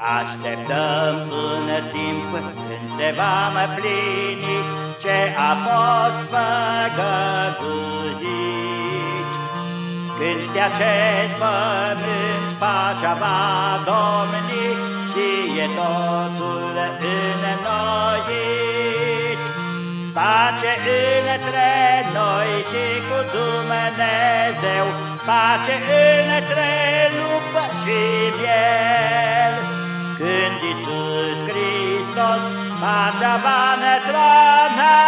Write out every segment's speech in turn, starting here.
Așteptăm în timp când se va mă plini ce a fost făgăduit. Când de acest pământ pacea va domni și e totul înnoit. Pace între noi și cu Dumnezeu, pace între lupă și miel. Când Iisus Hristos pacea va ne trăna,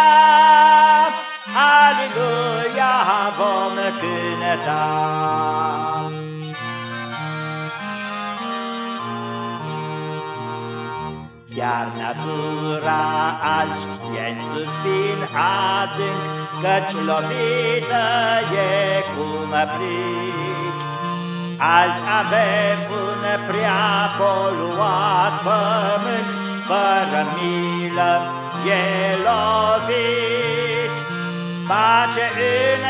Aleluia vom cânta. Iar natura azi e în suspin adânc, Căci lovită e cum pric. Azi avem un prea poluat pământ, Fără milă e lovit. Pace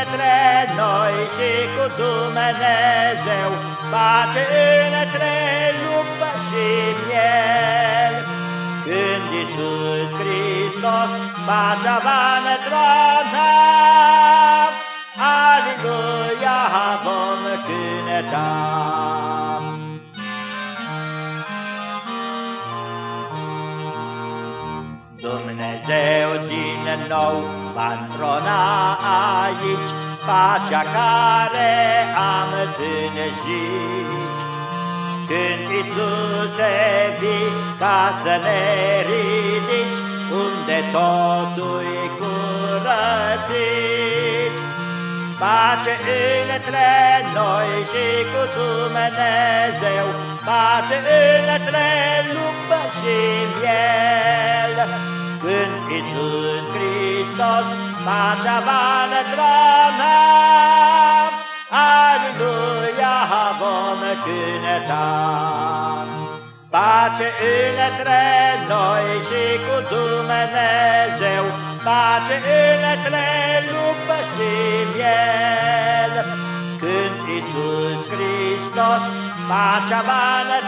între noi și cu Dumnezeu, Pace între lupă și miel. Când Iisus Hristos pacea va ne trona, Dumnezeu din nou va întrona aici pacea care am tânjit. Când Iisuse vii ca să ne ridici, unde totul-i curățit. Pace între noi și cu Dumnezeu, pace între lupă și miel. Când Iisus Hristos pacea va ne trăna, Aleluia vom cânta. Pace între noi și cu Dumnezeu, Pace între lupă și miel. Când Iisus Hristos pacea va ne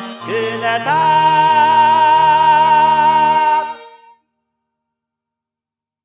trăna, Aleluia vom cânta.